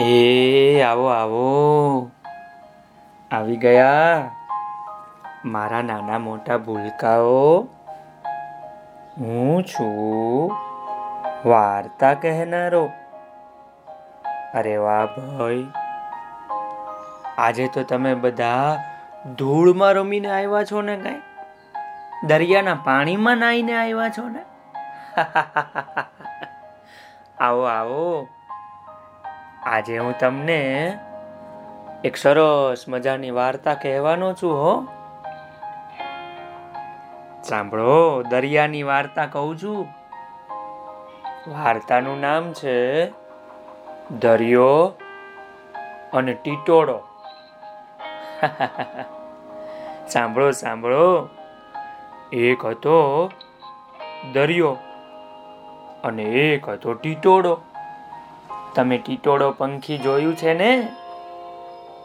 એ, આવો આવો. આવી ગયા. મારા નાના મોટા ભૂલકાઓ. હું છું વાર્તા કહેનારો. અરે વાહ ભાઈ. આજે તો તમે બધા ધૂળમાં રમીને આવ્યા છો ને કઈ? દરિયાના પાણીમાં નાહીને આવ્યા છો ને? આવો આવો. આજે હું તમને એક સરસ મજાની વાર્તા કહેવાનો છું, હો. સાંભળો, દરિયાની વાર્તા કહું છું. વાર્તાનું નામ છે, દરિયો અને ટીટોળો. સાંભળો સાંભળો. એક હતો દરિયો અને એક હતો ટીટોળો. તમે ટીટોળો પંખી જોયું છે ને?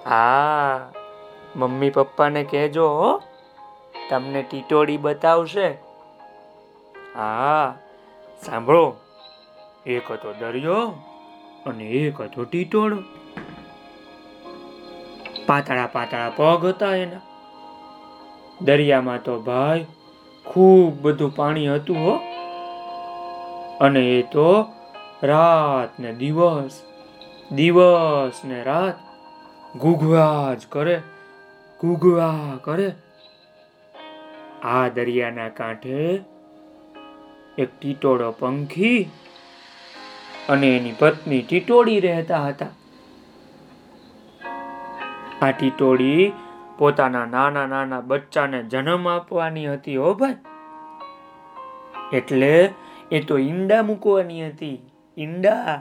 હા, મમ્મી પપ્પાને કહેજો તમને ટીટોળી બતાવશે. હા, સાંભળો. એક હતો દરિયો અને એક હતો ટીટોળો. પાતળા પાતળા પગ હતા એના. દરિયામાં તો ભાઈ ખૂબ બધું પાણી હતું હો. અને એ તો રાત ને દિવસ દિવસ ને રાત ગુગવા જ કરે, ગુગવા કરે. આ દરિયાના કાંઠે એક ટીટોળો પંખી અને એની પત્ની ટીટોળી રહેતા હતા. આ ટીટોળી પોતાના નાના નાના બચ્ચાને જન્મ આપવાની હતી, હો ભાઈ. એટલે એ તો ઈંડા મૂકવાની હતી. ઈંડા.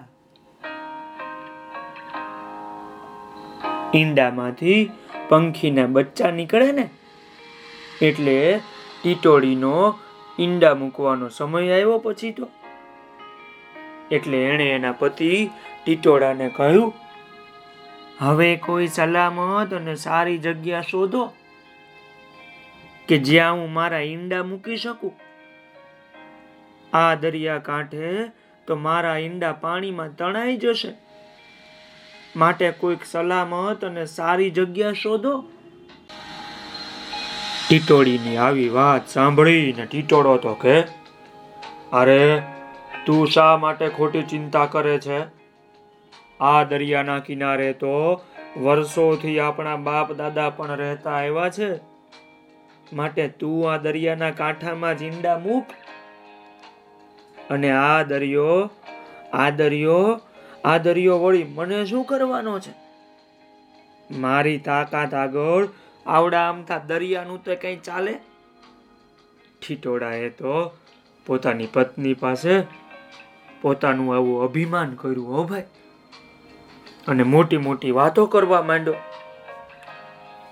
ઈંડામાંથી પંખીના બચ્ચા નીકળે ને, એટલે ટીટોળીનો ઈંડા મૂકવાનો સમય આવ્યો પછી તો. એટલે એણે એના પતિ ટીટોળાને કહ્યું, હવે કોઈ સલામત અને સારી જગ્યા શોધો, કે જ્યાં હું મારા ઈંડા મૂકી શકું. આ દરિયા કાંઠે તો મારા ઈંડા પાણીમાં તણાઈ જશે. માટે કોઈક સલામત અને સારી જગ્યા શોધો. ટીટોળીની આવી વાત સાંભળીને ટીટોળો તો કે અરે, તું શા માટે ખોટી ચિંતા કરે છે? આ દરિયાના કિનારે તો વર્ષોથી આપણા બાપ દાદા પણ રહેતા આવ્યા છે. માટે તું આ દરિયાના કાંઠામાં જીંડા મૂક. અને આ દરિયો આ દરિયો આ દરિયો વળી મને શું કરવાનો છે? મારી તાકાત આગળ આવડા આમતા દરિયાનું તો કઈ ચાલે? ઠીટોડાએ તો પોતાની પત્ની પાસે પોતાનું આવું અભિમાન કર્યું, હો ભાઈ. અને મોટી મોટી વાતો કરવા માંડ્યો.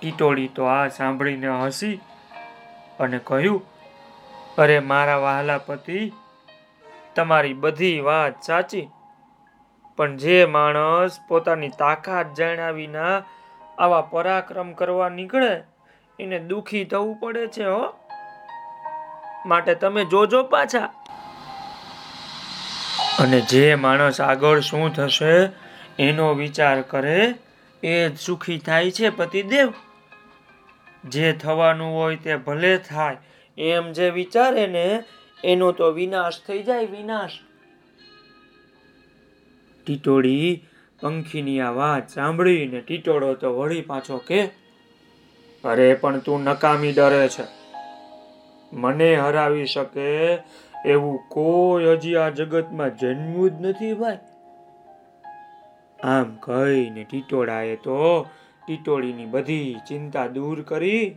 ટીટોળી તો આ સાંભળીને હસી અને કહ્યું, અરે મારા વહાલા પતિ તમારી બધી વાત સાચી. પણ જે માણસ પોતાની તાકાત જાણ્યા આવા પરાક્રમ કરવા નીકળે, એને દુખી થવું પડે છે, હો. માટે તમે જોજો પાછા. અને જે માણસ આગળ શું થશે, એનો વિચાર કરે, એ જ સુખી થાય છે, પતિદેવ. જે થવાનું હોય તે ભલે થાય, એમ જે વિચારે ને એનો તો વિનાશ થઈ જાય, વિનાશ. ટીટોળી પંખીની આ વાત સાંભળીને ટીટોળો તો વળી પાછો કે, અરે, પણ તું નકામી ડરે છે. મને હરાવી શકે એવું કોઈ હજી આ જગતમાં જન્મ્યું જ નથી ભાઈ. આમ કહીને ટીટોળાએ તો ટીટોળીની બધી ચિંતા દૂર કરી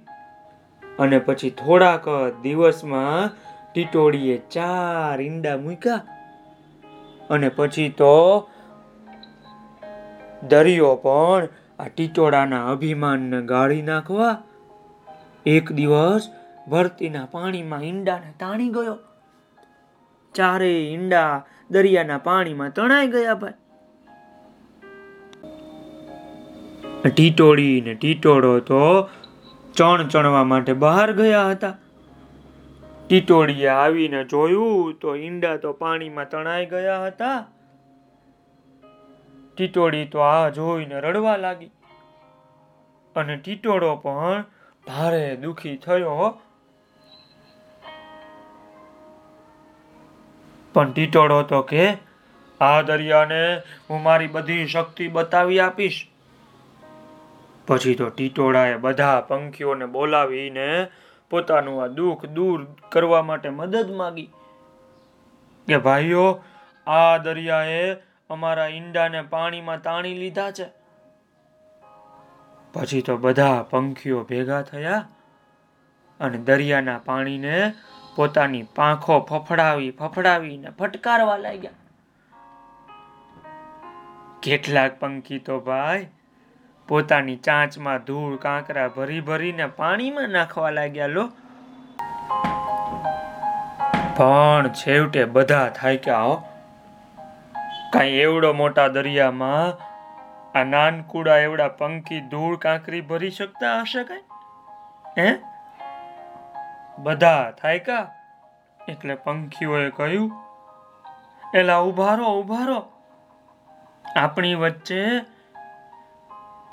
અને પછી થોડાક દિવસમાં ટીટોળીએ ચાર ઈંડા મૂક્યા અને પછી તો દરિયો પણ આ ટીટોળાના અભિમાનને ગાળી નાખવા એક દિવસ ભરતીના પાણીમાં ઈંડાને તાણી ગયો. ચારે ઈંડા દરિયાના પાણીમાં તણાઈ ગયા ભાઈ. ટીટોળી ને ટીટોળો તો ચણ ચણવા માટે બહાર ગયા હતા. ટીટોળીએ આવીને જોયું તો ઈંડા તો પાણીમાં તણાઈ ગયા હતા. ટીટોળી તો આ જોઈને રડવા લાગી. અને ટીટોળો પણ ભારે દુખી થયો પણ ટીટોળો તો કે, આ દરિયાને હું મારી બધી શક્તિ બતાવી આપીશ. પછી તો ટીટોળાએ બધા પંખીઓને બોલાવીને પોતાનું આ દુઃખ દૂર કરવા માટે મદદ માંગી કે ભાઈઓ, આ દરિયાએ અમારા ઈંડાને પાણીમાં તાણી લીધા છે. પછી તો બધા પંખીઓ ભેગા થયા અને દરિયાના પાણીને પોતાની પાંખો ફફડાવી ફફડાવીને ફટકારવા લાગ્યા. કેટલાક પંખી તો ભાઈ પોતાની ચાંચમાં ધૂળ, કાંકરા ભરી ભરીને પાણીમાં નાખવા લાગ્યા, લો. પણ છેવટે બધા થાક્યા હો કાંઈ એવડો મોટા દરિયામાં આ નાનકુડા એવડા પંખી ધૂળ, કાંકરી ભરી શકતા હશે કઈ? હે? બધા થાયકા એટલે પંખીઓએ કહ્યું, એલા, ઉભારો ઉભારો. આપણી વચ્ચે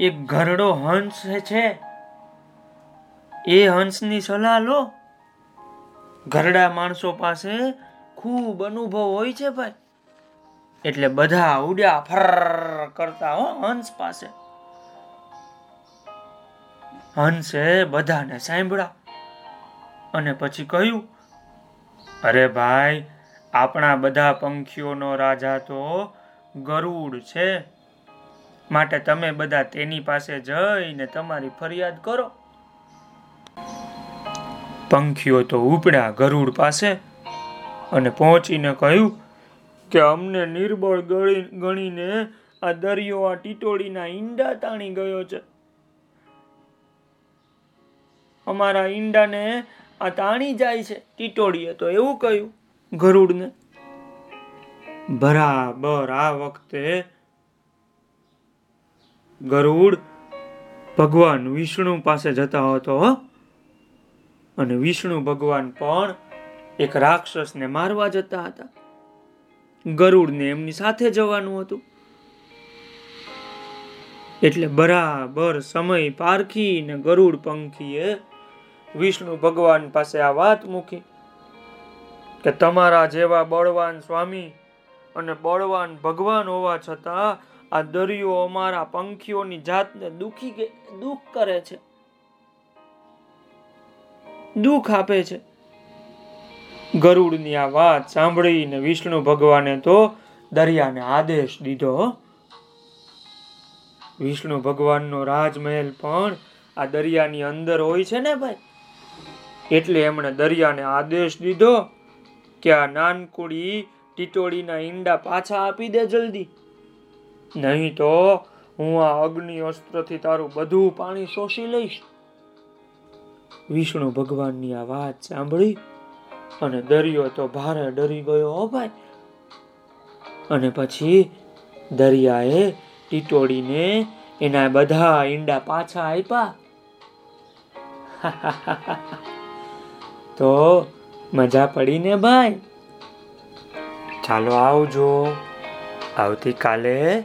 એક ઘરડો હંસ છે. એ હંસની સલાહ લો. ઘરડા માણસો પાસે ખૂબ અનુભવ હોય છે ભાઈ. એટલે બધા ઉડ્યા ફર કરતા હો હંસ પાસે. હંસે બધાને સાંભળ્યા. અને પછી કહ્યું, અરે ભાઈ, આપણા બધા પંખીઓનો રાજા તો ગરુડ છે. માટે તમે બધા તેની પાસે જઈને તમારી ફરિયાદ કરો. પંખીઓ તો ઉપડ્યા ગરુડ પાસે અને પહોંચીને કહ્યું કે અમને નિર્બળ ગણીને આ દરિયો આ ટીટોળીના ઈંડા તાણી ગયો છે. અમારા ઈંડાને આ તાણી જાય છે, ટીટોળીએ તો એવું કહ્યું ગરુડને. બરાબર આ વખતે ગરુડ ભગવાન વિષ્ણુ પાસે જતા હતો અને વિષ્ણુ ભગવાન પણ એક રાક્ષસને મારવા જતા હતા. ગરુડને એમની સાથે જવાનું હતું. એટલે બરાબર સમય પારખીને ગરુડ પંખીએ વિષ્ણુ ભગવાન પાસે આ વાત મૂકી કે તમારા જેવા બળવાન સ્વામી અને બળવાન ભગવાન હોવા છતાં આ દરિયો અમારા પંખીઓની જાતને દુખી દુઃખ કરે છે. દુઃખ આપે છે. ગરુડની આ વાત સાંભળીને વિષ્ણુ ભગવાને તો દરિયાને આદેશ દીધો વિષ્ણુ ભગવાનનો રાજમહેલ પણ આ દરિયાની અંદર હોય છે ને ભાઈ? એટલે એમણે દરિયાને આદેશ દીધો કે આ નાનકુડી ટીટોળીના ઈંડા પાછા આપી દે જલ્દી. નહીં તો હું આ અગ્નિ અસ્ત્રથી તારું બધું પાણી શોષી લઈશ. વિષ્ણુ ભગવાનની આ વાત સાંભળી અને દરિયો તો ભારે ડરી ગયો ભાઈ. અને પછી દરિયાએ ટીટોડીને એના બધા ઈંડા પાછા આપ્યા તો મજા પડી ને ભાઈ? ચાલો આવજો. આવતીકાલે